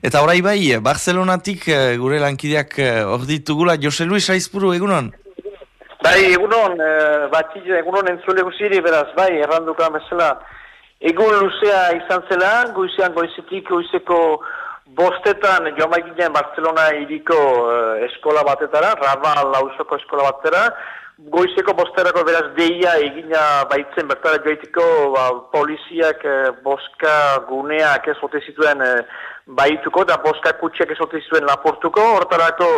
Eta orai bai, Barcelonatik gure lankideak hor ditugula, Jose Luis Aizpuru, egunon? Bai, egunon, bat egunon entzule guziri, beraz, bai, erranduka bezala, egun luzea izan zela, goizean goizetik, goizeko bostetan joan ginen Barcelona iriko eskola batetara, Raval lausoko eskola batetara, goizeko bosterako beraz deia egina baitzen bertara joitiko ba, poliziak e, boska guneak ez ote zituen e, baituko eta boska kutsiak ez ote zituen laportuko hortarako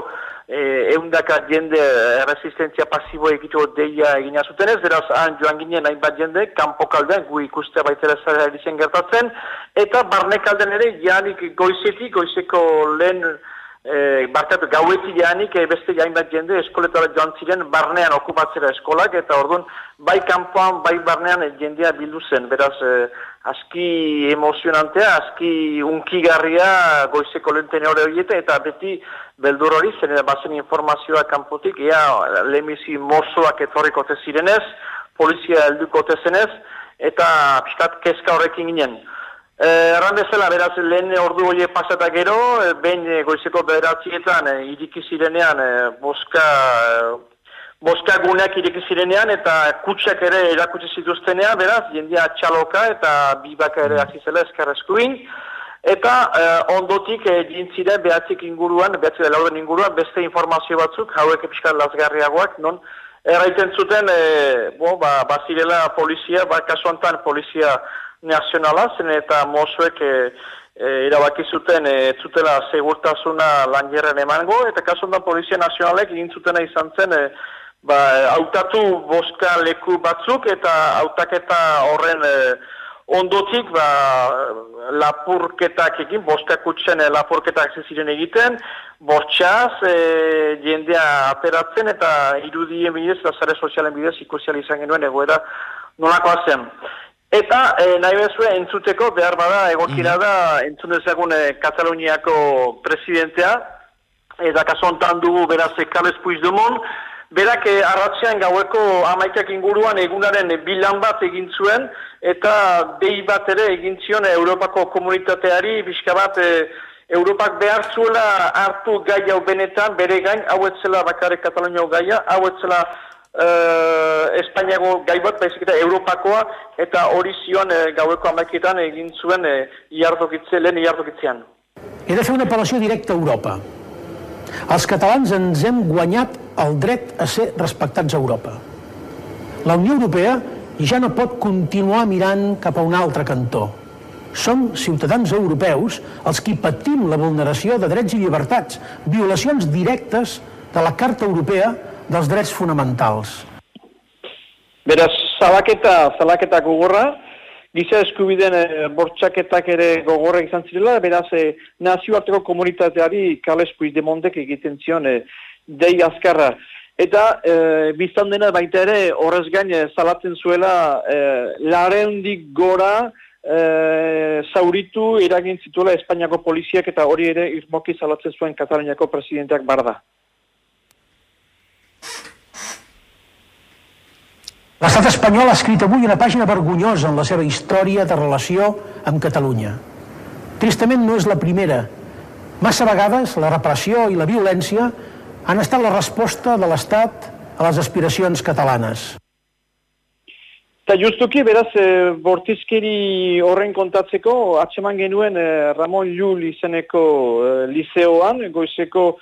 e, eundaka jende resistentzia pasibo egitu deia egina zuten ez beraz han joan ginen hainbat jende kanpo kaldean gu ikuste baitera zara gertatzen. Eta barne kalden ere janik goizetik goizeko lehen E, Barkatu, gaueti janik e, beste jain bat jende eskoletara joan ziren barnean okupatzera eskolak eta orduan bai kanpoan, bai barnean jendea bildu zen. Beraz, e, aski emozionantea, aski unkigarria goizeko lenten hori horieta eta beti beldur hori zen bazen informazioa kanpotik, ea lemizi mozoak etorriko zirenez, polizia helduko zenez eta piskat kezka horrekin ginen. Eh, erran bezala, beraz, lehen ordu hori pasata gero, eh, behin eh, goizeko bederatzietan iriki zirenean boska, boska guneak iriki zirenean eta kutsak ere erakutsi zituztenean, beraz, jendia txaloka eta bibaka ere azizela eskarrezkuin. Eta ondotik e, jintziren behatzik inguruan, behatzik lauden inguruan, beste informazio batzuk, hauek episkat lasgarriagoak, non, erraiten zuten, e, bo, ba, bazirela polizia, ba, kasuantan polizia nazionala, zen eta mozuek e, e, irabaki zuten e, zutela segurtasuna langerren emango, eta kaso da Polizia Nazionalek egin zutena izan zen, e, ba, autatu boska leku batzuk, eta autaketa horren e, ondotik, ba, lapurketak egin, boska kutzen e, lapurketak ziren egiten, bortxaz, e, jendea aperatzen, eta irudien bidez, eta zare sozialen bidez, ikusial izan genuen egoera nolakoa zen. Eta e, nahi bezue entzuteko behar bada egokira da mm. entzun ezagun e, Kataluniako presidentea. Eta kaso ontan dugu beraz Carles Puigdemont. Berak e, arratzean gaueko amaikak inguruan egunaren bilan bat egin zuen. Eta behi bat ere egin zion Europako komunitateari. Bizka bat e, Europak behar zuela hartu gai hau benetan bere gain. Hau etzela bakarek Kataluniako gaia hau etzela uh, Espainiago gai bat, baizik eta Europakoa, eta hori zion uh, gaueko amaketan egin zuen uh, iardokitze, lehen iardokitzean. He de fer una apel·lació directa a Europa. Els catalans ens hem guanyat el dret a ser respectats a Europa. La Unió Europea ja no pot continuar mirant cap a un altre cantó. Som ciutadans europeus els qui patim la vulneració de drets i llibertats, violacions directes de la Carta Europea dels drets fonamentals. Beraz, zalaketa, zalaketa gogorra, giza eskubiden e, bortxaketak ere gogorra izan zirela, beraz, e, nazioarteko komunitateari Carles Puigdemondek egiten zion e, dei azkarra. Eta e, biztan dena baita ere horrez gain e, zalatzen zuela e, lareundik gora e, zauritu eragin zituela Espainiako poliziak eta hori ere irmoki zalatzen zuen Katalaniako presidenteak barda. L'estat espanyol ha escrit avui una pàgina vergonyosa en la seva història de relació amb Catalunya. Tristament no és la primera. Massa vegades la repressió i la violència han estat la resposta de l'Estat a les aspiracions catalanes. Eta justuki, beraz, e, bortizkeri horren kontatzeko, atseman genuen e, Ramon Llull izeneko e, liceoan, goizeko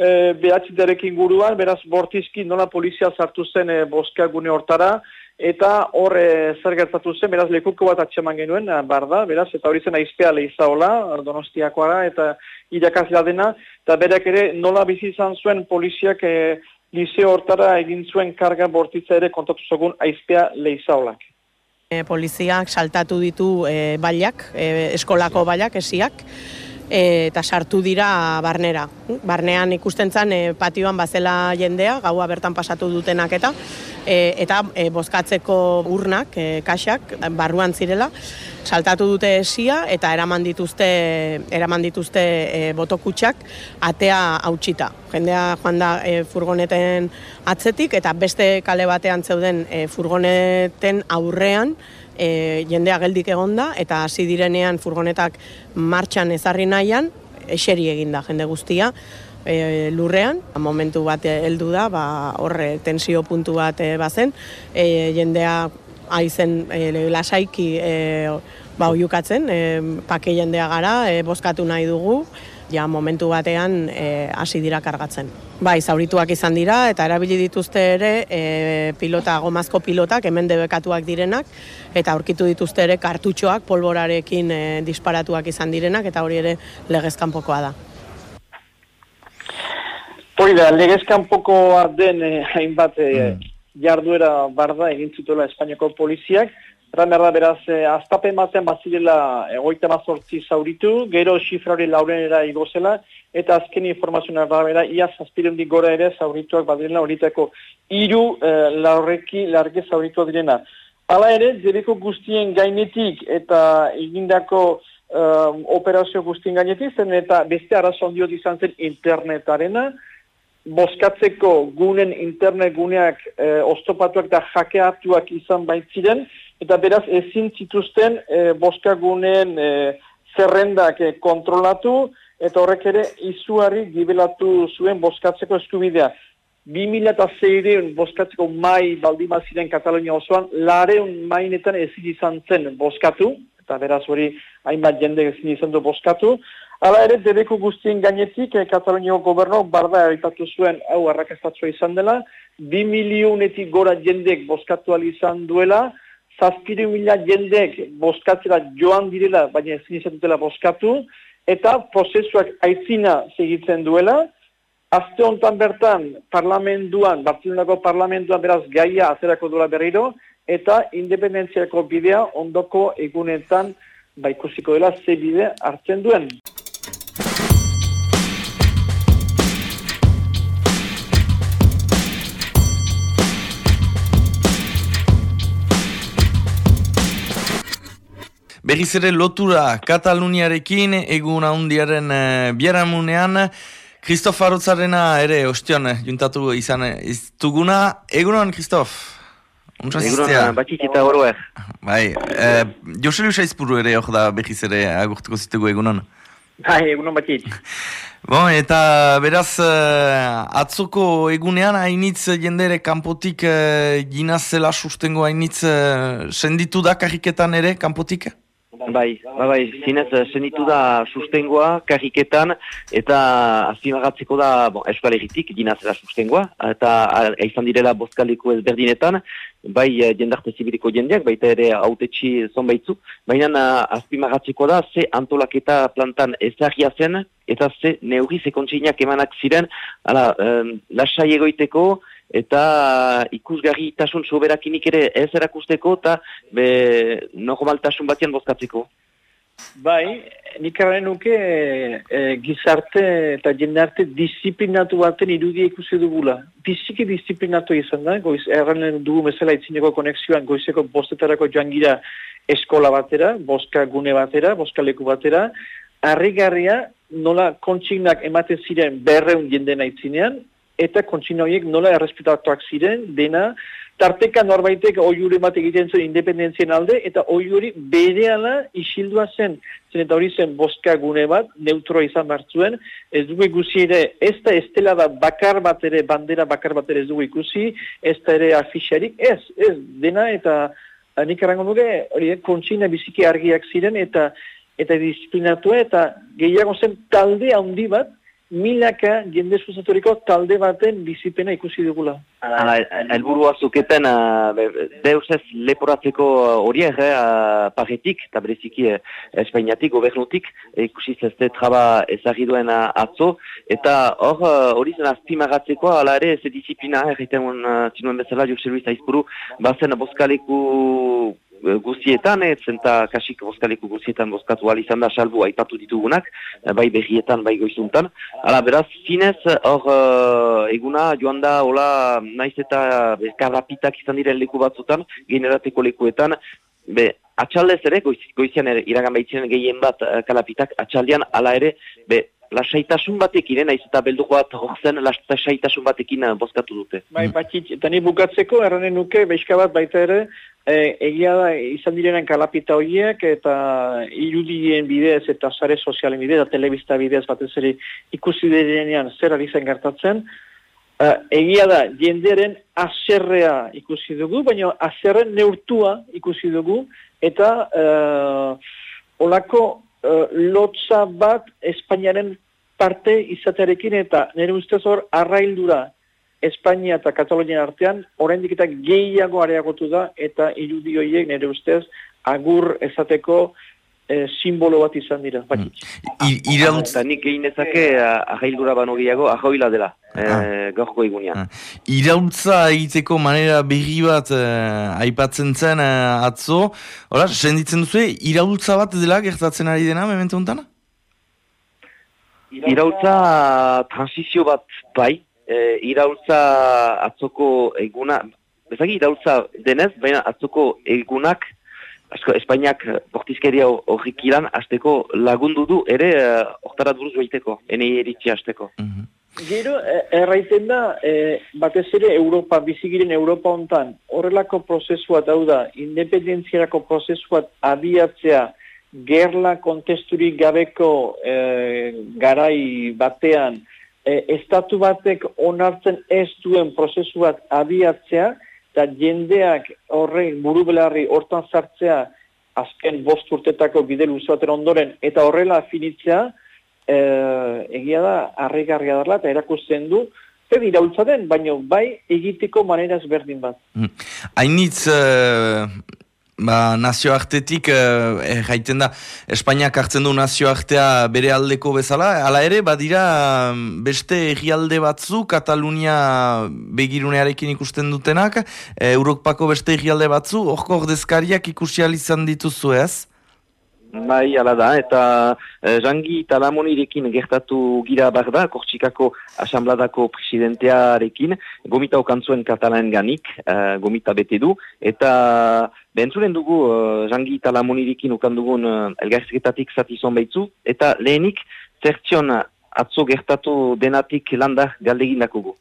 e, behatzi derekin guruan, beraz bortizki nola polizia sartu zen e, boska gune hortara, eta hor e, zer gertatu zen, beraz lekuko bat atxeman genuen, e, barda, beraz, eta hori zen aizpea lehizaola, donostiakoara, eta irakazila dena, eta berak ere nola bizi izan zuen poliziak e, liceo hortara egin zuen karga bortitza ere kontatu zogun aizpea lehizaolak. E, poliziak saltatu ditu e, bailak, e, eskolako bailak, esiak, eta sartu dira barnera. Barnean ikusten zen e, patioan bazela jendea, gaua bertan pasatu dutenak eta e, eta e, bozkatzeko urnak, e, kaxak, barruan zirela, saltatu dute esia eta eraman dituzte, eraman dituzte e, botokutsak atea hautsita. Jendea joan da e, furgoneten atzetik eta beste kale batean zeuden e, furgoneten aurrean e, jendea geldik egonda eta hasi direnean furgonetak martxan ezarri nahian eseri eginda jende guztia, e, lurrean, momentu bat heldu da, ba, horre tensio puntu bat e, bazen, e, jendea aizen e, lasaiki e, ba, oiukatzen, e, pake jendea gara, e, boskatu nahi dugu, ja momentu batean hasi dira kargatzen. Bai, zaurituak izan dira eta erabili dituzte ere e, pilota, gomazko pilotak, hemen debekatuak direnak, eta aurkitu dituzte ere kartutxoak polborarekin e, disparatuak izan direnak, eta hori ere legezkanpokoa da. Hori da, legezkanpokoa den eh, hainbat eh, mm. jarduera barda egin zutela Espainiako poliziak. Ramerra beraz, eh, aztapen batean bazirela egoita mazortzi zauritu, gero xifra hori laurenera igozela, eta azken informazioa bera, ia zazpirendi gora ere zaurituak badirena horitako iru eh, laurreki large zaurituak direna. Hala ere, debeko guztien gainetik eta egindako eh, operazio guztien gainetik, zen eta beste arrazon diot izan zen internetarena, boskatzeko gunen internet guneak e, oztopatuak eta jakeatuak izan baitziren, eta beraz ezin zituzten e, boskagunen e, zerrendak e, kontrolatu, eta horrek ere izuari gibelatu zuen boskatzeko eskubidea. 2006 boskatzeko mai baldima ziren Katalonia osoan, lareun mainetan ezin izan zen boskatu, eta beraz hori hainbat jende ezin izan du boskatu, Hala ere, debeko guztien gainetik, eh, Katalonio goberno barda eritatu zuen, hau arrakastatua izan dela, bi milionetik gora jendek boskatu izan duela, zazpiru mila jendek boskatzera joan direla, baina ezin izan dutela boskatu, eta prozesuak aitzina segitzen duela, Azte honetan bertan, parlamentuan, Bartzelonako parlamentuan beraz gaia azerako duela berriro, eta independentziako bidea ondoko egunetan baikusiko dela ze bide hartzen duen. Berriz ere lotura Kataluniarekin egun ahondiaren e, biaramunean Kristof Arotzarena ere ostion juntatu izan iztuguna. Egunon, Kristof? Egunon, batik eta horoer. Bai, e, Joselu Saizpuru ere hor da berriz ere agurtuko zitugu egunon. Bai, egunon batik. Bon, eta beraz, uh, atzoko egunean hainitz jendere kanpotik uh, ginazela sustengo hainitz uh, senditu da karriketan ere kanpotik? Bai, bai, bai, zinez, zenitu da sustengoa, karriketan, eta azimagatzeko da, bon, eskal egitik, dinazera sustengoa, eta izan direla boskaleko ezberdinetan, bai jendarte zibiliko jendeak, baita ere autetxi zonbaitzu, baina azimagatzeko da, ze antolaketa plantan ezagia zen, eta ze neuri ze kontsinak emanak ziren, ala, um, lasai egoiteko, eta ikusgarri tasun soberakinik ere ez erakusteko eta be, normaltasun batean bozkatzeko. Bai, nik arren nuke e, gizarte eta jendarte disiplinatu baten irudia ikusi dugula. Biziki disiplinatu izan da, goiz, erran dugu mesela itzineko konexioan goizeko bostetarako joan gira eskola batera, boska gune batera, boska leku batera, harrigarria nola kontsignak ematen ziren berreun jendena itzinean, eta kontsina horiek nola errespetatuak ziren, dena, tarteka norbaitek oiure bat egiten zuen independentzien alde, eta oiuri bereala isildua zen. Zen eta hori zen boska gune bat, neutro izan bartzuen, ez dugu ikusi ere, ez da estela bat bakar bat ere, bandera bakar bat ere ez dugu ikusi, ez da ere afixarik, ez, ez, dena, eta nik errango nuke, hori, kontsina biziki argiak ziren, eta eta disiplinatu eta gehiago zen talde handi bat, milaka jende suzaturiko talde baten bizipena ikusi dugula. Hala, elburua zuketen, uh, deus ez leporatzeko horiek, uh, paretik, eta bereziki uh, espainiatik, gobernutik, ikusi zezte traba ezagiduen atzo, eta hor, hori zen azpimagatzeko, hala ere, ze disiplina, erriten uh, zinuen bezala, Jose Luis Aizpuru, bazen boskaleku Eh, guztietan, ez zenta kasik bozkaleku guztietan bozkatu izan da salbu aipatu ditugunak, eh, bai berrietan, bai goizuntan. Hala, beraz, zinez, hor eguna joan da, hola, naiz eta karrapitak izan diren leku batzutan, generateko lekuetan, be, atxaldez ere, goiz, goizian ere, iragan baitzinen gehien bat kalapitak, atxaldean, hala ere, be, lasaitasun batekin, naiz eta belduko bat horzen lasaitasun batekin bozkatu dute. Bai, mm. batit, eta ni bukatzeko, erranen nuke, beizka bat baita ere, e, egia da, izan direnen kalapita horiek, eta irudien bidez, eta sare sozialen bidez, eta telebista bidez, batez ere ikusi direnean zer ari zen gertatzen, Uh, egia da, jenderen aserrea ikusi dugu, baina aserren neurtua ikusi dugu, eta uh, olako uh, lotza bat Espainiaren parte izatearekin, eta nire ustez hor, arraildura Espainia eta Katalonian artean, oraindik eta gehiago areagotu da, eta irudioiek nire ustez, agur ezateko e, simbolo bat izan dira. Mm. Irautz... Eta nik egin ezake ahaildura bano gehiago, ahoila dela, e, ah. gaurko egunean. Ah. Irautza egiteko manera berri bat eh, aipatzen zen eh, atzo, Hora, senditzen duzu, irautza bat dela gertatzen ari dena, memente hontana? Irautza transizio bat bai, e, irautza atzoko eguna, bezagi irautza denez, baina atzoko egunak Asko, Espainiak eh, bortizkeria horrik iran, azteko lagundu du, ere, hortarat uh, buruz joiteko, ene eritzi azteko. Mm -hmm. Gero, eh, erraiten da, e, batez ere Europa, bizigiren Europa hontan, horrelako prozesuat hau da, independenziarako prozesuat abiatzea, gerla kontesturik gabeko e, garai batean, e, estatu batek onartzen ez duen prozesuat abiatzea, eta jendeak horrein buru belarri hortan sartzea azken bost urtetako bide luzaten ondoren eta horrela finitzea e, egia da harrigarria darla eta erakusten du zer iraultza den, baina bai egiteko maneraz berdin bat. Mm. Hainitz uh, ba, nazioartetik eh, jaiten da. Espainiak hartzen du nazioartea bere aldeko bezala, hala ere badira beste egialde batzu Katalunia begirunearekin ikusten dutenak, eh, Europako beste egialde batzu, horko ordezkariak ikusializan dituzu ez? Bai, ala da, eta eh, Jangi Talamonirekin gertatu gira bar da, Kortsikako Asambladako presidentearekin, gomita okantzuen katalaen ganik, eh, gomita bete du, eta bentzuren dugu eh, Jangi Talamonirekin okandugun eh, elgarziketatik zatizon behitzu, eta lehenik zertzion atzo gertatu denatik landa galdegin dakugu.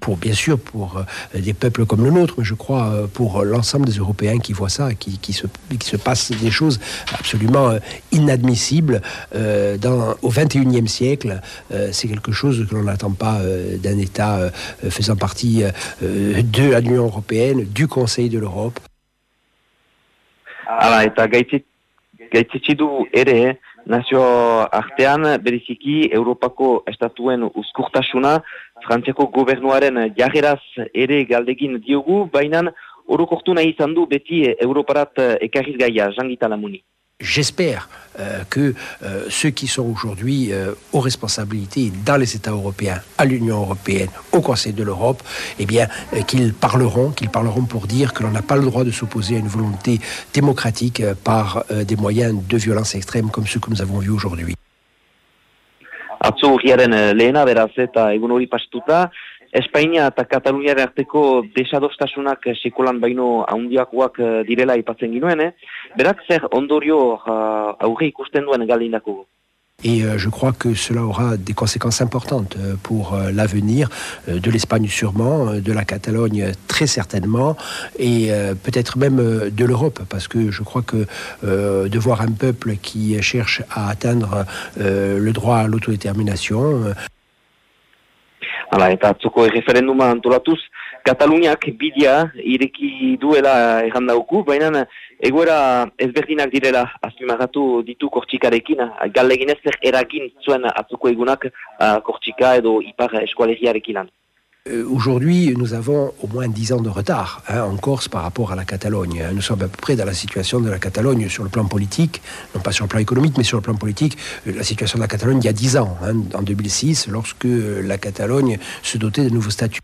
Pour bien sûr pour euh, des peuples comme le nôtre, mais je crois euh, pour l'ensemble des Européens qui voient ça, qui, qui, se, qui se passe des choses absolument euh, inadmissibles dans, au XXIe siècle. c'est quelque chose que l'on n'attend pas d'un État faisant partie de l'Union européenne, du Conseil de l'Europe. Ah, nazio artean beriziki Europako estatuen uzkurtasuna Frantziako gobernuaren ere galdegin diogu, baina orokortu nahi izan du beti Europarat ekarriz gaia, jangita. J'espère euh, que euh, ceux qui sont aujourd'hui euh, aux responsabilités dans les États européens, à l'Union européenne, au Conseil de l'Europe, eh bien, euh, qu'ils parleront, qu'ils parleront pour dire que l'on n'a pas le droit de s'opposer à une volonté démocratique euh, par des moyens de violence extrême comme ceux que nous avons vus aujourd'hui. Espainia eta Kataluniaren arteko desadostasunak sekulan baino haundiakoak eh, direla ipatzen ginuen, eh? berak zer ondorio uh, aurre ikusten duen galdindako. Et euh, je crois que cela aura des conséquences importantes euh, pour euh, l'avenir de l'Espagne sûrement, de la Catalogne très certainement, et peut-être même de l'Europe, parce que je crois que de voir un peuple qui cherche à atteindre le droit à l'autodétermination, eta atzuko referenduma antolatuz, Ipar. Euh, aujourd'hui, nous avons au moins 10 ans de retard hein, en Corse par rapport à la Catalogne. Nous sommes à peu près dans la situation de la Catalogne sur le plan politique, non pas sur le plan économique, mais sur le plan politique, euh, la situation de la Catalogne il y a 10 ans, hein, en 2006, lorsque la Catalogne se dotait de nouveaux statuts.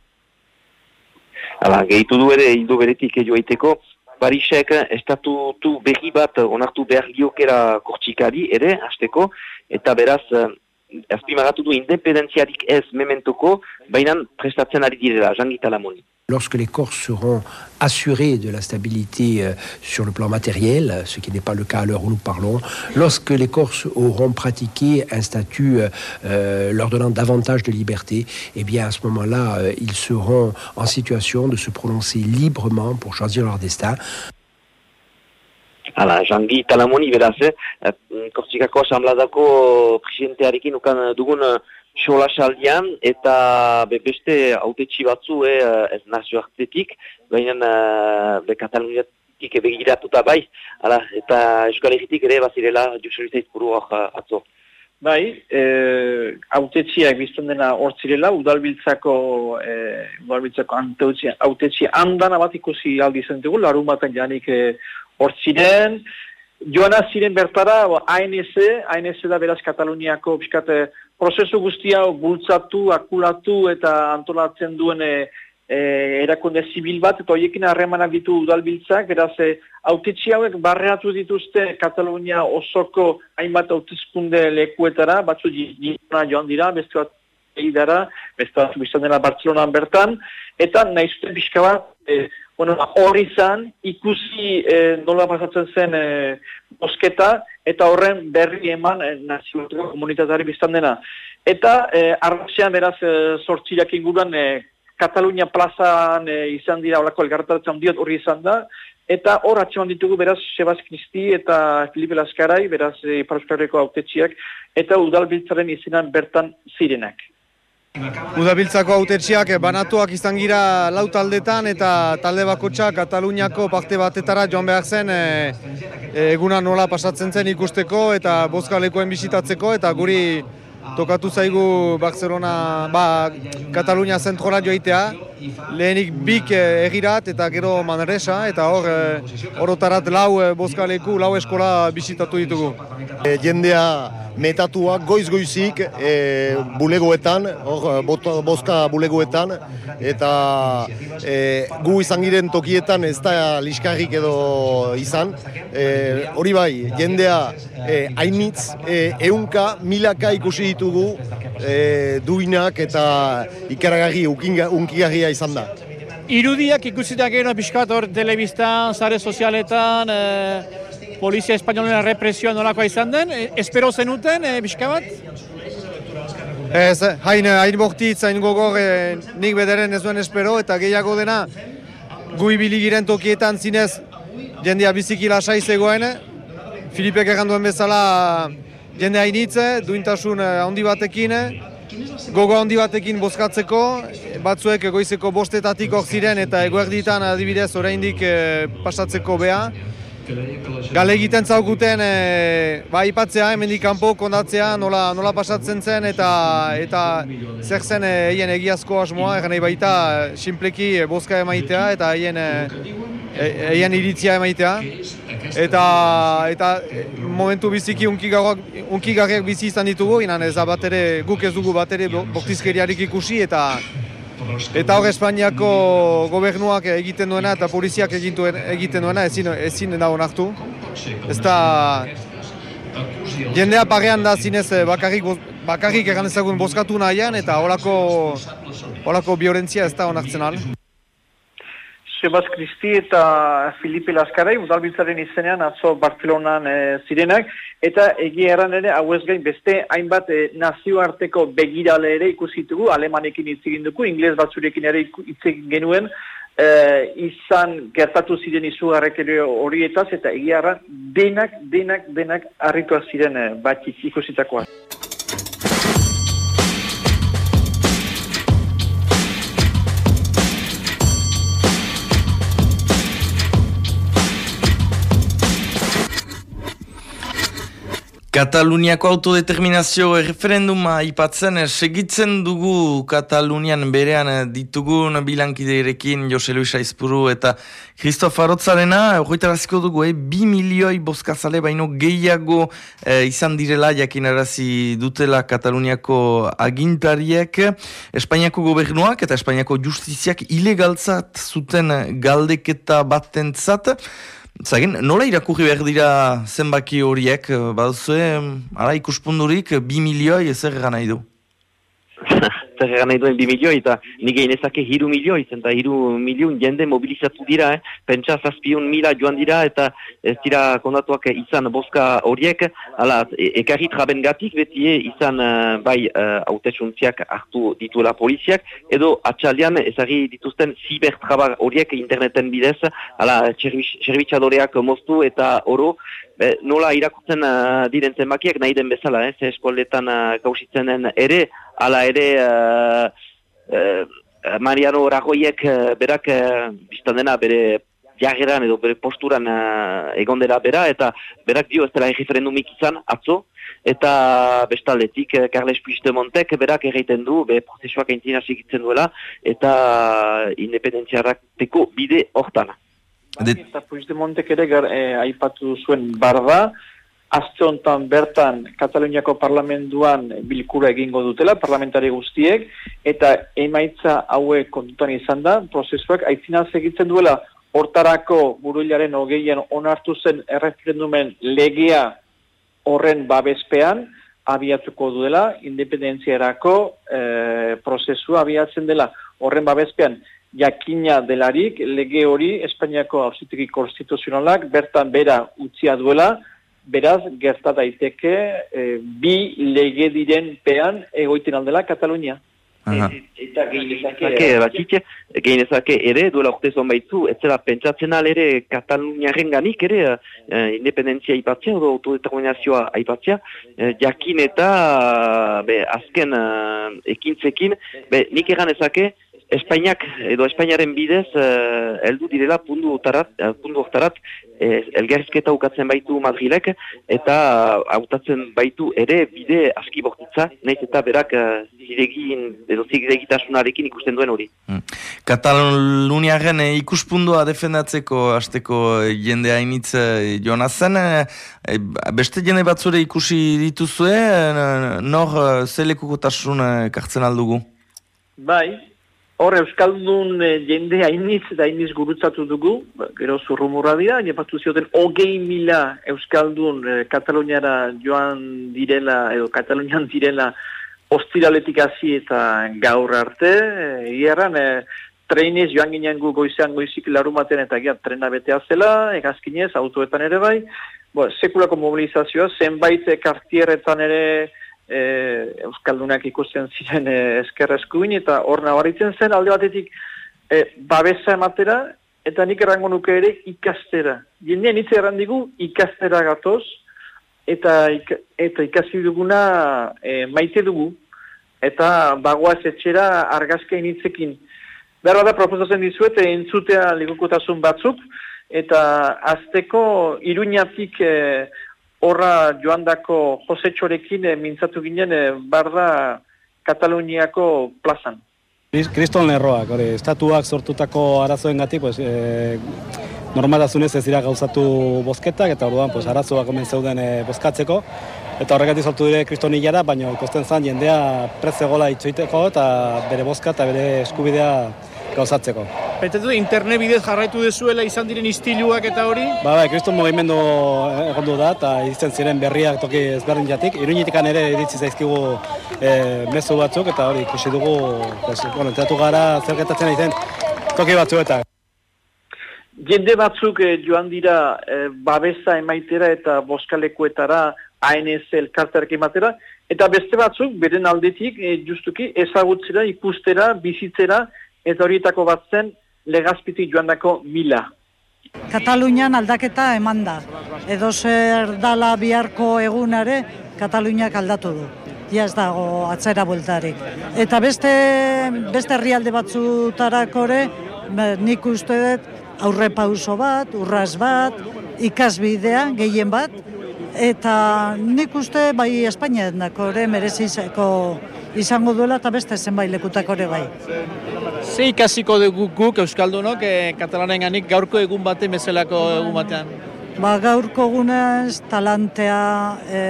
Hala, gehitu du ere, hildo beretik joaiteko, Parisek estatutu berri bat onartu behar giokera kortxikari ere, hasteko, eta beraz, Lorsque les Corses seront assurés de la stabilité euh, sur le plan matériel, ce qui n'est pas le cas à l'heure où nous parlons, lorsque les Corses auront pratiqué un statut euh, euh leur donnant davantage de liberté, eh bien à ce moment-là, ils seront en situation de se prononcer librement pour choisir leur destin. Hala, jangi talamoni beraz, eh? Korsikako asamladako presidentearekin ukan dugun xola saldian, eta be, beste autetxi batzu eh, ez nazio hartetik, baina be Kataluniatik begiratuta bai, hala, eta Euskal Herritik ere bazirela Jusuriza izburu atzo. Bai, e, autetxiak bizten dena hortzirela, udalbiltzako, e, udalbiltzako autetxia handan bat ikusi aldi zentugu, larun baten janik e, hortziren, joana ziren bertara, ANC, ANC da beraz Kataluniako biskate, prozesu guztia bultzatu, akulatu eta antolatzen duen e, e, erakunde zibil bat, eta horiekin harremanak ditu udalbiltzak, beraz, e, autetxi hauek barreatu dituzte Katalunia osoko hainbat autizkunde lekuetara, batzu jina joan dira, beste bat egidara, beste bat biztan dela Bartzelonan bertan, eta nahi zuten pixka bat, e, bueno, hori zan, ikusi e, nola pasatzen zen e, bosketa, eta horren berri eman e, nazioarteko komunitatari biztan dena. Eta e, arrazean beraz e, sortxirak inguruan e, Katalunia plazan e, izan dira olako elgartatzen diot hori izan da, eta hor atxeman ditugu beraz Sebaz Kristi eta Filipe Laskarai, beraz e, Paraskarreko autetxiak, eta udalbiltzaren izenan bertan zirenak. Udabiltzako autetxiak banatuak izan gira lau taldetan eta talde bakotxa Kataluniako parte batetara joan behar zen e, eguna nola pasatzen zen ikusteko eta bozkalekoen bisitatzeko eta guri tokatu zaigu Barcelona, ba, Katalunia zentrora joaitea, lehenik bik eh, egirat eta gero Manresa, eta hor eh, orotarat lau eh, bozkaleku, lau eskola bisitatu ditugu. E, jendea metatua goiz-goizik e, bulegoetan, hor bozka bulegoetan, eta e, gu izan giren tokietan ez da liskarrik edo izan. E, hori bai, jendea e, hainitz, e, eunka, milaka ikusi ditugu e, duinak eta ikaragarri unkigarria izan da. Irudiak ikusita gero pixkat hor telebistan, zare sozialetan, e, polizia espainolen represioa nolakoa izan den, e, espero zenuten e, pixka bat? Ez, hain, hain bortitz, hain gogor, e, nik bederen ez duen espero, eta gehiago dena, gu ibiligiren tokietan zinez, jendea biziki lasai zegoen, Filipek duen bezala, jende hainitze, duintasun eh, handi batekin, gogo handi batekin bozkatzeko, batzuek egoizeko bostetatik ziren eta eguerditan adibidez oraindik e, pasatzeko bea. Gale egiten zaukuten e, ba, ipatzea, hemendik kanpo kondatzea, nola, nola pasatzen zen eta eta zer zen eien egiazko asmoa, egan baita sinpleki bozka emaitea eta eien, eien iritzia emaitea. Eta eta momentu biziki unkigarriak bizi izan ditugu, inan ez da bat ere, guk ez dugu bat ere bortizkeriarik ikusi eta eta hor Espainiako gobernuak egiten duena eta poliziak egiten duena ezin, ezin da honartu. Ez da jendea parean da zinez eh, bakarrik, bakarrik egan ezagun bozkatu nahian eta horako, horako biorentzia ez da honartzen al. Sebas Kristi eta Filipe Laskarai, udalbiltzaren izenean, atzo Barcelonan e, zirenak, eta egia erran ere, hau ez gain beste, hainbat e, nazioarteko begirale ere ikusitugu, alemanekin hitz egin dugu, ingles batzurekin ere hitz egin genuen, e, izan gertatu ziren izugarrek ere horietaz, eta egia erran, denak, denak, denak, harrituak ziren e, bat ikusitakoa. Kataluniako autodeterminazio referenduma ipatzen, eh, segitzen dugu Katalunian berean eh, ditugun bilankideirekin Jose Luis Aizpuru eta Christoph Arotzarena, horretaraziko dugu, eh, bi milioi boskazale baino gehiago eh, izan direla jakin arazi dutela Kataluniako agintariek, Espainiako gobernuak eta Espainiako justiziak ilegaltzat zuten galdeketa batentzat, Zagin, nola irakurri behar dira zenbaki horiek, baduzue, ara ikuspundurik, bi milioi ezer gana du? zer egan nahi duen bi milioi, eta nik egin ezake hiru milioi, eta hiru milioi jende mobilizatu dira, eh? pentsa zazpion mila joan dira, eta ez dira kondatuak izan boska horiek, ala, e ekarri traben gatik, beti eh, izan uh, bai uh, hartu dituela poliziak, edo atxaldean ezagri dituzten zibertraba horiek interneten bidez, ala, txerbitxadoreak moztu eta oro, nola irakutzen uh, diren zenbakiak nahi den bezala, ez eh? eskoletan uh, gauzitzen den ere, ala ere uh, uh, Mariano Rajoiek uh, berak uh, biztan dena bere jageran edo bere posturan uh, egondera bera eta berak dio ez dela referendumik izan atzo eta bestaldetik uh, Carles Puigdemontek berak egiten du be prozesuak aintzina segitzen duela eta independentziarrak teko bide hortan. Eta Puigdemontek ere gar, eh, aipatu zuen barba, azte honetan bertan Kataluniako parlamentuan bilkura egingo dutela, parlamentari guztiek, eta emaitza hauek kontutan izan da, prozesuak aitzina segitzen duela, hortarako buruilaren hogeian onartu zen erreferendumen legea horren babespean, abiatuko duela, independentziarako eh, prozesua abiatzen dela. Horren babespean, jakina delarik, lege hori Espainiako hausitegi konstituzionalak bertan bera utzia duela, beraz, gerta daiteke, e, bi lege diren pean egoiten aldela Katalunia. Eta gehinezake ere, duela urte zon baitzu, ez zela pentsatzen ere Kataluniaren ganik ere, eh, independentzia aipatzea, edo autodeterminazioa aipatzea, eh, jakin eta be, azken eh, ekintzekin, be, nik egan ezake, Espainiak edo Espainiaren bidez uh, heldu direla pundu otarat, pundu otarat eh, elgarrizketa ukatzen baitu Madrilek eta hautatzen baitu ere bide aski bortitza, nahiz eta berak ziregin edo ziregitasunarekin ikusten duen hori. Hmm. Kataluniaren eh, ikuspundua defendatzeko hasteko jende hainitz eh, joan azen, eh, beste jende batzure ikusi dituzue, nor uh, zelekukotasun uh, kartzen aldugu? Bai, Hor, Euskaldun e, jende hainiz eta hainiz gurutzatu dugu, ba, gero zurrumurra dira, nepatu zioten hogei mila Euskaldun e, Kataluniara joan direla, edo Katalunian direla ostiraletik hasi eta gaur arte. E, Ierran, e, treinez joan ginen gu goizean goizik larumaten eta gian trena betea zela, egazkinez, autoetan ere bai. Bo, sekulako mobilizazioa, zenbait kartierretan ere e, Euskaldunak ikusten ziren e, eskerrezkuin eta hor nabaritzen zen alde batetik e, babesa ematera eta nik errango nuke ere ikastera. Jendean hitz errandigu ikastera gatoz eta, eta ikasi duguna e, maite dugu eta bagoaz etxera argazkein hitzekin. Berra da proposatzen dizuet entzutea ligukotasun batzuk eta azteko iruñatik e, horra joandako Jose Txorekin e, mintzatu ginen e, barda Kataluniako plazan. Kriston lerroak, hori, estatuak sortutako arazoen gati, pues, e, normalazunez ez dira gauzatu bosketak, eta orduan pues, arazoak omen zeuden e, bozkatzeko. Eta horregatik sortu dire kriston hilara, baina ikusten zan jendea prezegola itxoiteko eta bere bozka eta bere eskubidea gauzatzeko. Pentsatu internet bidez jarraitu dezuela izan diren istiluak eta hori? Ba, ba, kriston mugimendu egondu da, eta izten ziren berriak toki ezberdin jatik. Iruñitikan ere iritsi zaizkigu e, mezu batzuk, eta hori ikusi dugu, pues, bueno, entratu gara zerketatzen aizen toki batzuetak. Jende batzuk eh, joan dira eh, babesa emaitera eta boskalekuetara ANS elkarterak ematera, eta beste batzuk, beren aldetik, eh, justuki, ezagutzera, ikustera, bizitzera, ez horietako bat zen legazpitik joandako mila. Katalunian aldaketa eman da. Edo zer dala biharko egunare, Kataluniak aldatu du. Ja ez dago atzera bueltarik. Eta beste, beste herrialde batzutarakore, nik uste dut aurre pauso bat, urraz bat, ikasbidea, gehien bat, eta nik uste bai Espainia ere merezizeko izango duela eta beste zenbait lekutako ere bai. Ze ikasiko dugu guk Euskaldunok e, katalanen ganik gaurko egun batean bezalako egun batean? Ba, gaurko egunez talantea, e,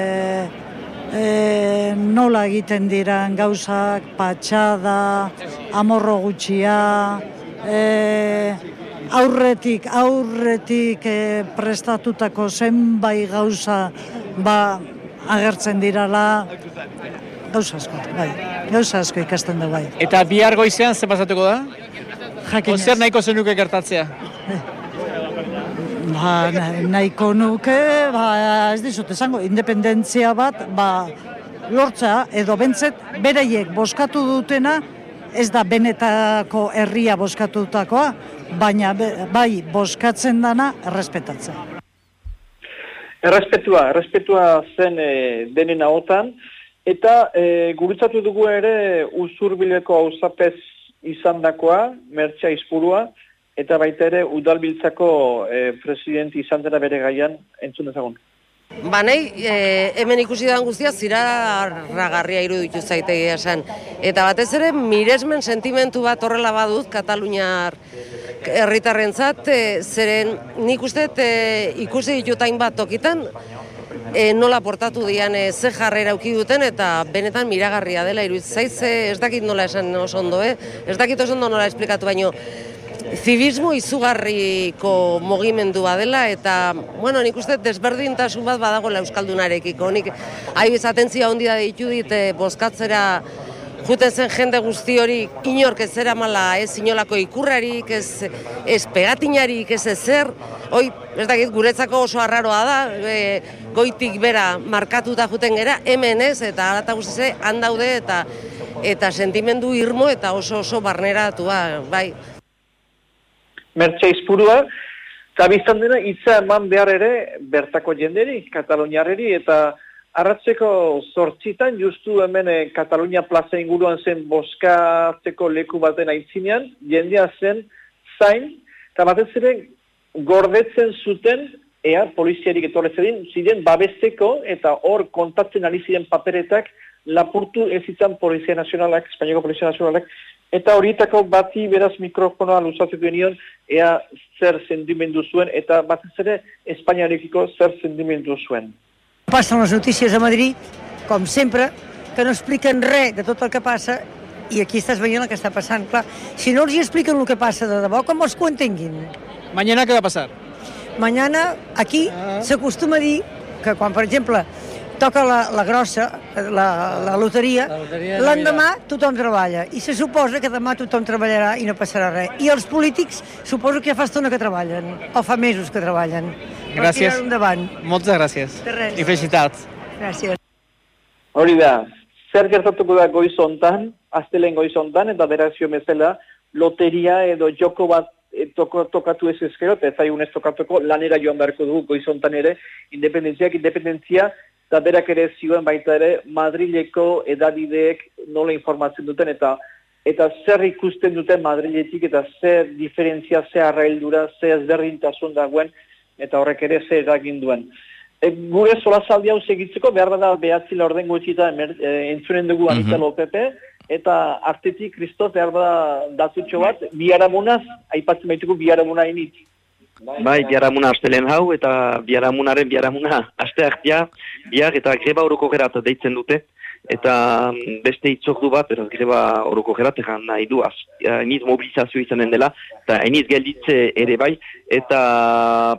e, nola egiten diran gauzak, patxada, amorro gutxia, e, aurretik, aurretik e, prestatutako zenbait gauza ba, agertzen dirala, gauza asko, bai, gauza asko ikasten du bai. Eta bihar goizean ze pasatuko da? Jakin Zer nahiko zenuke gertatzea? Ba, na- nahiko nuke, ba, ez dizut esango, independentzia bat, ba, lortza, edo bentzet, bereiek boskatu dutena, ez da benetako herria boskatutakoa, baina bai boskatzen dana errespetatzen. Errespetua, errespetua zen e, denen ahotan, eta e, gurutzatu dugu ere usurbileko hauzapez izandakoa, mertxa izpurua, eta baita ere udalbiltzako e, presidenti izan dela bere gaian entzun dezagun. Ba nahi, e, hemen ikusi da guztia zirarragarria iruditu zaitegia esan. Eta batez ere, miresmen sentimentu bat horrela badut Kataluniar herritarrentzat, e, zeren nik uste e, ikusi ditut hainbat tokitan, e, nola portatu dian e, ze jarrera auki duten eta benetan miragarria dela iruditzen zait, ze ez dakit nola esan oso ondo, eh? ez dakit oso ondo nola esplikatu, baino zibismo izugarriko mogimendua dela eta, bueno, nik uste desberdintasun bat badagoela Euskaldunarekiko. Nik, haibiz, atentzia hondi da ditu dit, eh, bozkatzera juten zen jende guzti hori inork ez zera mala, ez inolako ikurrarik, ez, ez pegatinarik, ez ezer. Hoi, ez dakit, guretzako oso arraroa da, e, goitik bera markatuta juten gera, hemen ez, eta arata guztize, handaude eta eta sentimendu irmo eta oso oso barneratua, bai. Mertxa izpurua, eta biztan dena hitza eman behar ere bertako jenderi, Kataloniareri, eta arratzeko zortzitan, justu hemen eh, Katalonia plaza inguruan zen boskatzeko leku baten aitzinean, jendea zen zain, eta batez ere gordetzen zuten, ea poliziarik etorretzen ziren babesteko, eta hor kontatzen ari ziren paperetak, lapurtu ez izan Polizia Nazionalak, Espainiako Polizia Nazionalak, eta horietako bati beraz mikrofonoa luzatzeko nion, ea zer sentimendu zuen, eta batez ere Espainiarekiko zer sentimendu zuen. Passen les notícies a Madrid, com sempre, que no expliquen res de tot el que passa i aquí estàs veient el que està passant. Clar, si no els hi expliquen el que passa de debò, com vols que ho entenguin? Mañana, ¿qué va a pasar? Mañana, aquí, s'acostuma a dir que quan, per exemple, toca la, la grossa, la, la loteria, l'endemà tothom treballa. I se suposa que demà tothom treballarà i no passarà res. I els polítics suposo que ja fa estona que treballen, o fa mesos que treballen. Gràcies. endavant. Moltes gràcies. De res. I felicitats. Gràcies. Hori da, zer gertatuko da goiz hontan, aztelen goiz hontan, eta berazio bezala, loteria edo joko bat e, toko, tokatu ez ezkero, eta ez zaigun ez tokatuko lanera joan beharko dugu goiz hontan ere, independentziak independentzia, eta berak ere zioen baita ere, Madrileko edabideek nola informatzen duten, eta eta zer ikusten duten Madriletik, eta zer diferentzia, zer arraildura, zer ezberdintasun dagoen, eta horrek ere zer eragin duen. E, gure solazaldi hau segitzeko, behar bada behatzi laurden gutxita e, entzunen dugu Anita Lopepe, eta artetik Kristos behar bada datutxo bat, biharamunaz, aipatzen baituko biharamuna init. Bai, biharamuna astelen hau, eta biharamunaren biharamuna aste hartia, bihar eta greba horoko gerat deitzen dute, eta mm, beste itzordu bat, eta greba horoko gerat, egan nahi du, az, eniz mobilizazio izanen dela, eta eniz gelditze ere bai, eta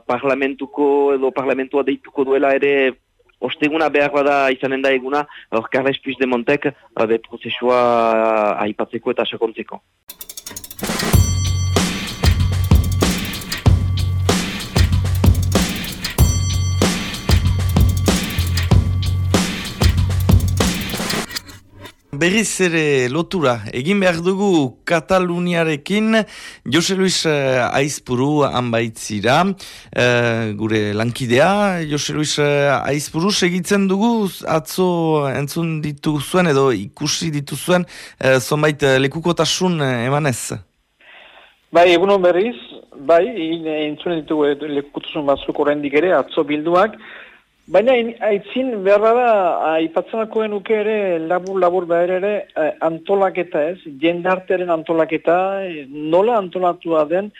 parlamentuko edo parlamentua deituko duela ere osteguna behar bada izanen da eguna, hor Carles Puigdemontek, be prozesua aipatzeko eta sakontzeko. Berriz ere lotura, egin behar dugu Kataluniarekin, Jose Luis uh, Aizpuru hanbaitzira, uh, gure lankidea, Jose Luis uh, Aizpuru segitzen dugu, atzo entzun dituzuen edo ikusi dituzuen, uh, zonbait lekukotasun emanez. Bai, egunon berriz, bai, entzunen ditugu lekutuzun batzuk oraindik ere, atzo bilduak, Baina aitzin behar da, aipatzenako genuke ere, labur-labur behar ere, eh, antolaketa ez, jendarteren antolaketa, eh, nola antolatua den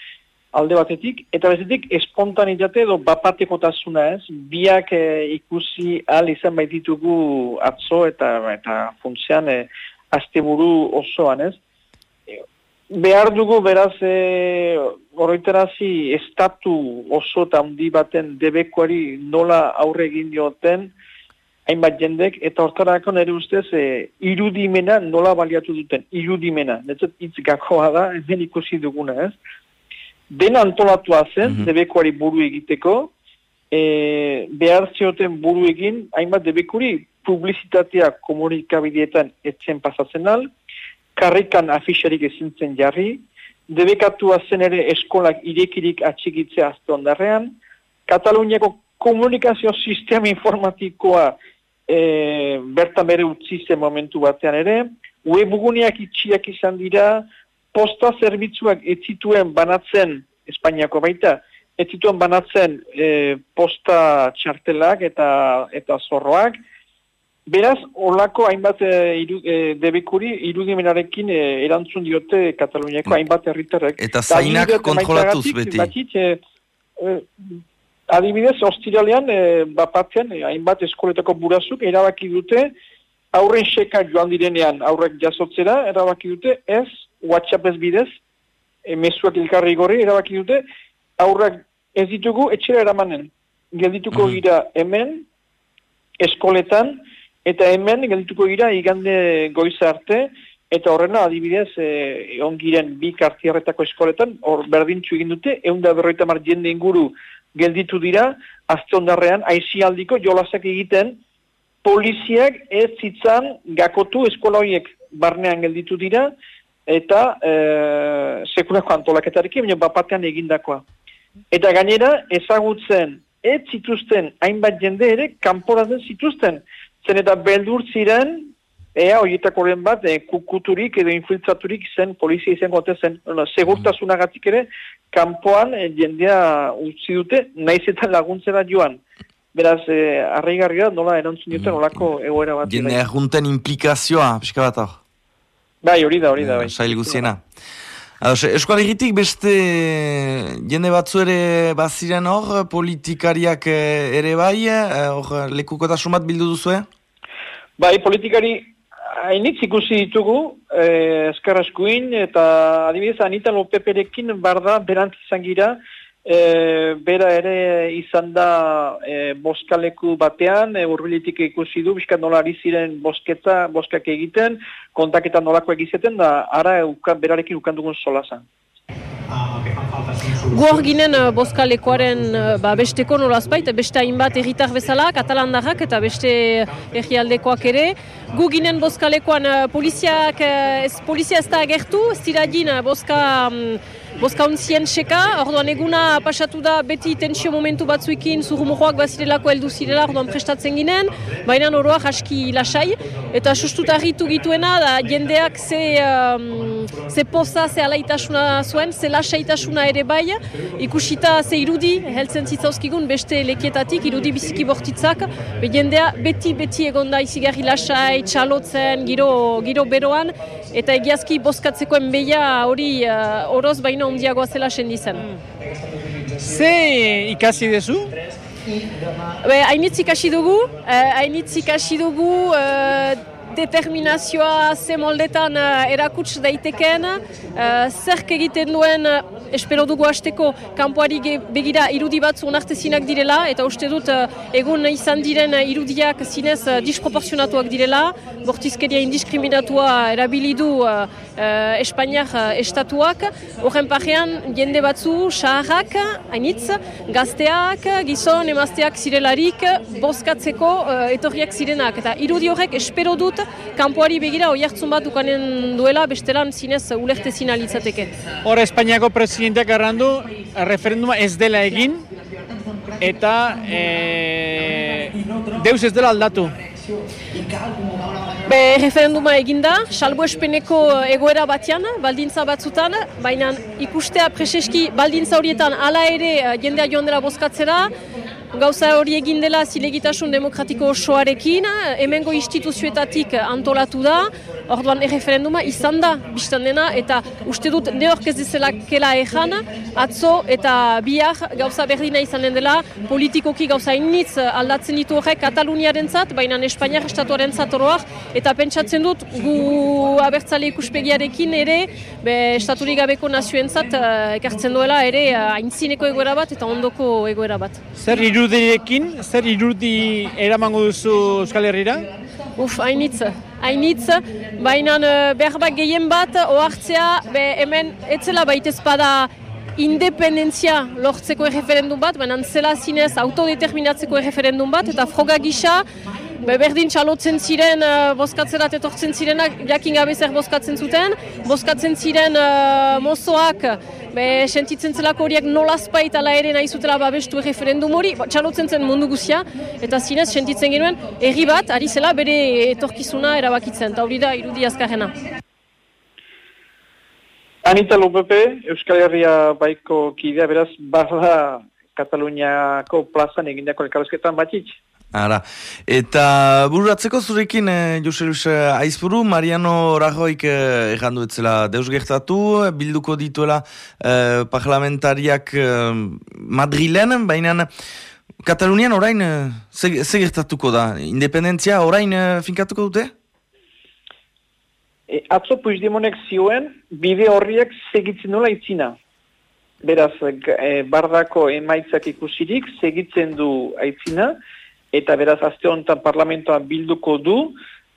alde batetik, eta bezetik espontanitate edo bapatekotasuna ez, biak eh, ikusi al izan baititugu atzo eta eta funtzean eh, asteburu osoan ez. Behar dugu beraz e, horretarazi estatu oso eta handi baten debekuari nola aurre egin dioten hainbat jendek, eta hortarako nire ustez e, irudimena nola baliatu duten, irudimena, netzat hitz gakoa da, hemen ikusi duguna ez. Dena antolatua zen, mm -hmm. debekuari buru egiteko, e, behar zioten buru egin, hainbat debekuri publizitatea komunikabideetan etzen pasatzen al, karrikan afixarik ezintzen jarri, debekatua zen ere eskolak irekirik atxikitzea azte ondarrean, Kataluniako komunikazio sistema informatikoa e, bertan bere utzi momentu batean ere, webguneak itxiak izan dira, posta zerbitzuak ez zituen banatzen, Espainiako baita, ez zituen banatzen e, posta txartelak eta eta zorroak, Beraz, olako hainbat e, iru, e, debekuri irudimenarekin e, erantzun diote Kataluniako mm. hainbat herritarrek. Eta zainak kontrolatuz beti. Batit, e, e, adibidez, ostiralean, e, bapatzen, e, hainbat eskoletako burazuk erabaki dute, aurren seka joan direnean aurrek jasotzera, erabaki dute, ez, WhatsApp ez bidez, e, mesuak ilkarri gorri, erabaki dute, aurrek ez ditugu etxera eramanen. Geldituko mm gira hemen, eskoletan, Eta hemen geldituko gira igande goiza arte, eta horrena adibidez e, ongiren bi kartiarretako eskoletan, hor berdintzu egin dute, egun da berroita mar jende inguru gelditu dira, azte ondarrean, aizi aldiko jolasak egiten, poliziak ez zitzan gakotu eskola horiek barnean gelditu dira, eta e, sekurako antolaketarekin, baina bapatean egindakoa. Eta gainera, ezagutzen, ez zituzten, hainbat jende ere, kanporazen zituzten, zen eta beldur ziren, ea horietako bat, e, kukuturik edo infiltraturik zen, polizia izan gote zen, no, segurtasunagatik ere, kanpoan e, jendea utzi dute, naiz eta laguntzera joan. Beraz, e, arreigarria nola erantzun duten olako egoera bat. Jende errunten implikazioa, pixka bat hor? Bai, hori da, hori da. Bai. Sail guziena. Eskual egitik beste jende batzu ere baziren hor, politikariak eh, ere bai, eh, hor lekukotasun bat bildu duzu, Bai, politikari hainitz ikusi ditugu, eh, eskuin, eta adibidez, Anita Lopeperekin barda berantz izan gira, E, bera ere izan da e, boskaleku batean, e, urbilitik ikusi du, bizkat nola ari ziren bosketa, boskak egiten, kontaketa nolako egizeten, da ara uka, berarekin ukandugun solazan. Gu hor ginen uh, boskalekoaren uh, ba, besteko nolazpait, beste hainbat erritar bezala, katalandarrak eta beste errialdekoak ere. Gu ginen boskalekoan uh, poliziak, uh, ez, polizia ez da agertu, ez dira uh, boska... Um, Boska unzien seka, orduan eguna pasatu da beti tensio momentu batzuekin zurrumujoak bazirelako heldu zirela, orduan prestatzen ginen, baina oroak aski lasai, eta sustut argitu gituena, da jendeak ze, um, ze poza, ze alaitasuna zuen, ze lasaitasuna ere bai, ikusita ze irudi, heltzen zitzauzkigun beste lekietatik, irudi biziki bortitzak, be jendea beti-beti egonda izigarri lasai, txalotzen, giro, giro beroan, eta egiazki bozkatzekoen beia hori uh, oroz baina baino ondiagoa zela sendi zen. Ze ikasi dezu? Be, hainitz ikasi dugu, eh, hainitz ikasi dugu eh, determinazioa ze moldetan uh, erakuts daiteken, uh, zerk egiten duen, uh, espero dugu hasteko, kanpoari begira irudi batzu onartezinak direla, eta uste dut egun izan diren irudiak zinez uh, disproporzionatuak direla, bortizkeria indiskriminatua erabilidu uh, uh, Espainiak uh, estatuak, horren parean jende batzu, saharrak, hainitz, gazteak, gizon, emazteak zirelarik, bozkatzeko uh, etorriak zirenak, eta irudi horrek espero dut kanpoari begira oi hartzun bat dukanen duela bestelan zinez ulerte zina litzateke. Hor Espainiako presidenteak errandu referenduma ez dela egin eta e, deus ez dela aldatu. Be, referenduma eginda, salbo espeneko egoera batean, baldintza batzutan, baina ikustea preseski baldintza horietan ala ere jendea joan dela bozkatzera, gauza hori egin dela zilegitasun demokratiko osoarekin, hemengo instituzioetatik antolatu da, orduan erreferenduma izan da, biztan dena, eta uste dut neork ez dizelakela ejan, atzo eta bihar gauza berdina izanen dela, politikoki gauza initz aldatzen ditu horrek Kataluniaren zat, baina Espainiar estatuaren zatoroak, eta pentsatzen dut gu abertzale ikuspegiarekin ere, be, estaturik gabeko nazioen zat, uh, ekartzen duela ere uh, aintzineko egoera bat eta ondoko egoera bat. Zer irudirekin, zer irudi eramango duzu Euskal Herriera? Uf, hainitz, hainitz, baina uh, behar bat gehien bat, oartzea, be, hemen etzela baitez bada independentzia lortzeko erreferendum bat, baina zela zinez autodeterminatzeko erreferendum bat, eta froga gisa, be, berdin txalotzen ziren uh, bozkatzerat etortzen zirenak, jakin gabe zer bozkatzen zuten, bozkatzen ziren uh, mozoak, be, sentitzen zelako horiek nolazpait ala ere nahi zutela babestu referendum hori, ba, txalotzen zen mundu guzia, eta zinez sentitzen genuen, erri bat, ari zela bere etorkizuna erabakitzen, eta hori da irudi azkarrena. Anita Lopepe, Euskal Herria baiko kidea, beraz, barra Kataluniako plazan egindako elkarrezketan batik. Ara, eta bururatzeko zurekin, eh, Joselus Aizburu, Mariano Rajoik eh, errandu etzela deus gertatu, bilduko dituela eh, parlamentariak eh, Madrilen, baina Katalunian orain eh, ze gertatuko da? Independentzia orain eh, finkatuko dute? E, atzo Puigdemonek zioen, bide horriek segitzen nola itzina. Beraz, e, bardako emaitzak ikusirik, segitzen du aitzina, eta beraz, azte honetan parlamentoa bilduko du,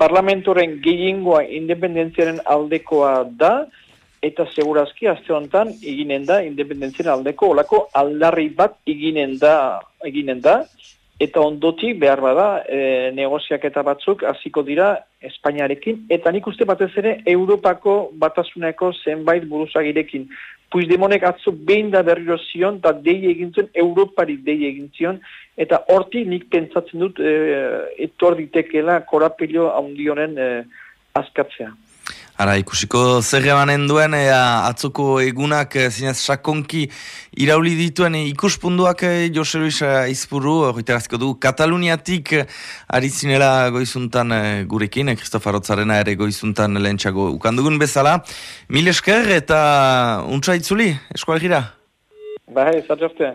parlamentoren gehiengoa independentziaren aldekoa da, eta segurazki azte honetan eginen da independentziaren aldeko, olako aldarri bat eginen da, eginen da, eta ondotik behar bada e, negoziak eta batzuk hasiko dira Espainiarekin, eta nik uste batez ere Europako batasuneko zenbait buruzagirekin. Puigdemonek atzu behin da berriro zion, eta dei egintzen, Europari dei egintzen, eta horti nik pentsatzen dut e, etor ditekela korapillo handionen e, askatzea. Ara, ikusiko zer emanen duen, e, atzuko egunak e, zinez sakonki irauli dituen e, ikuspunduak e, Jose Luis Aizpuru, horretarazko du, Kataluniatik ari zinela goizuntan e, gurekin, Kristofa Rotzarena ere goizuntan lehentxago ukandugun bezala. Mil esker eta untsa itzuli, eskual gira? Bai, zatzorte.